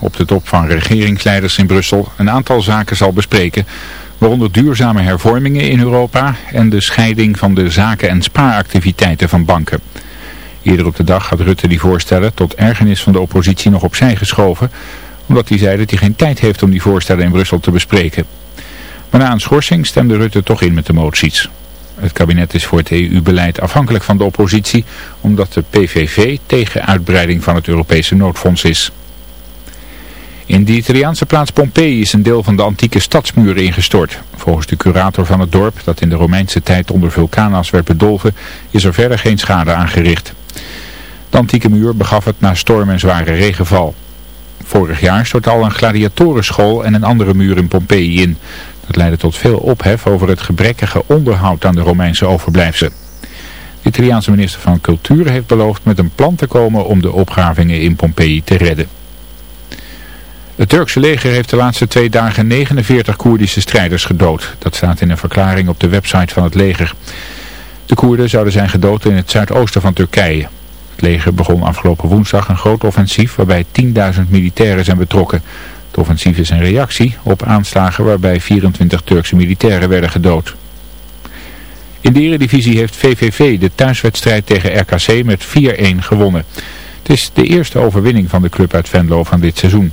op de top van regeringsleiders in Brussel een aantal zaken zal bespreken, waaronder duurzame hervormingen in Europa en de scheiding van de zaken- en spaaractiviteiten van banken. Eerder op de dag had Rutte die voorstellen tot ergernis van de oppositie nog opzij geschoven, omdat hij zei dat hij geen tijd heeft om die voorstellen in Brussel te bespreken. Maar na een schorsing stemde Rutte toch in met de moties. Het kabinet is voor het EU-beleid afhankelijk van de oppositie, omdat de PVV tegen uitbreiding van het Europese noodfonds is. In de Italiaanse plaats Pompeii is een deel van de antieke stadsmuren ingestort. Volgens de curator van het dorp, dat in de Romeinse tijd onder vulkaanas werd bedolven, is er verder geen schade aangericht. De antieke muur begaf het na storm en zware regenval. Vorig jaar stortte al een gladiatorenschool en een andere muur in Pompeii in. Dat leidde tot veel ophef over het gebrekkige onderhoud aan de Romeinse overblijfselen. De Italiaanse minister van Cultuur heeft beloofd met een plan te komen om de opgravingen in Pompeii te redden. Het Turkse leger heeft de laatste twee dagen 49 Koerdische strijders gedood. Dat staat in een verklaring op de website van het leger. De Koerden zouden zijn gedood in het zuidoosten van Turkije. Het leger begon afgelopen woensdag een groot offensief waarbij 10.000 militairen zijn betrokken. Het offensief is een reactie op aanslagen waarbij 24 Turkse militairen werden gedood. In de Eredivisie heeft VVV de thuiswedstrijd tegen RKC met 4-1 gewonnen. Het is de eerste overwinning van de club uit Venlo van dit seizoen.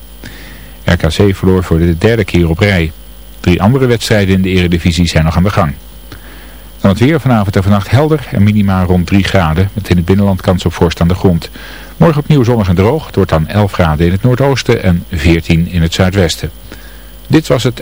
RKC verloor voor de derde keer op rij. Drie andere wedstrijden in de eredivisie zijn nog aan de gang. Dan het weer vanavond en vannacht helder en minimaal rond 3 graden. Met in het binnenland kans op vorst aan de grond. Morgen opnieuw zonnig en droog. Het wordt dan 11 graden in het noordoosten en 14 in het zuidwesten. Dit was het...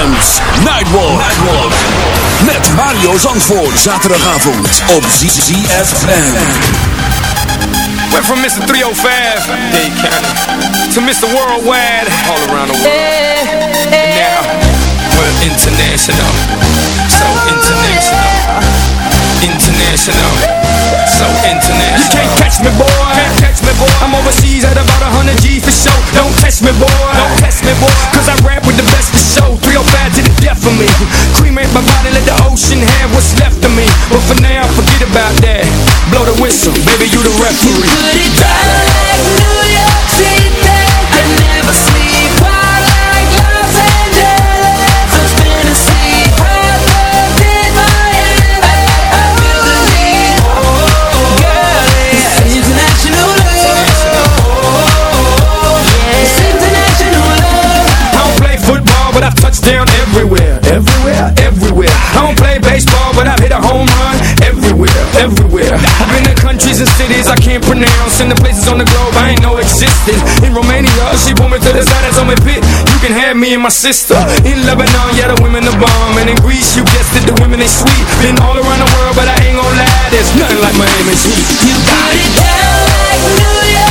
ZFM's Nightwalk. Nightwalk. Met Mario Zandvoort. Zaterdagavond op ZFM. Went from Mr. 305, Dade County, to Mr. Worldwide, all around the world. And now, we're international. So international. International. So international. You can't catch me, boy. Can't catch me, boy. I'm overseas at about 100 G for show. Don't test me, boy. Don't test me, boy. Cause I rap with the best for show. 305 to the death of me. Cremate my body, let the ocean have what's left of me. But for now, forget about that. Blow the whistle, baby, you the referee. Put it down like New York City. And the places on the globe I ain't know existed. In Romania, she pulled me to the side and told me, Pit, you can have me and my sister. In Lebanon, yeah, the women the bomb, and in Greece, you guessed it, the women they sweet. Been all around the world, but I ain't gonna lie, there's nothing like Miami's heat. You got it down like New York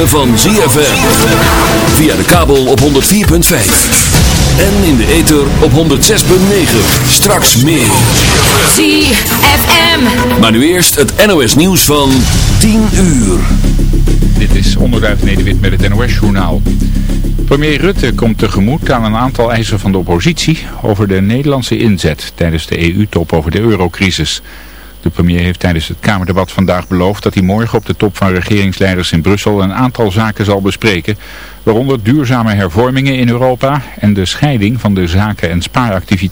Ritme van ZFM. Via de kabel op 104.5. En in de ether op 106.9. Straks meer. ZFM. Maar nu eerst het NOS nieuws van 10 uur. Dit is Onderduif Nederwit met het NOS-journaal. Premier Rutte komt tegemoet aan een aantal eisen van de oppositie over de Nederlandse inzet tijdens de EU-top over de eurocrisis. De premier heeft tijdens het Kamerdebat vandaag beloofd dat hij morgen op de top van regeringsleiders in Brussel een aantal zaken zal bespreken, waaronder duurzame hervormingen in Europa en de scheiding van de zaken- en spaaractiviteiten.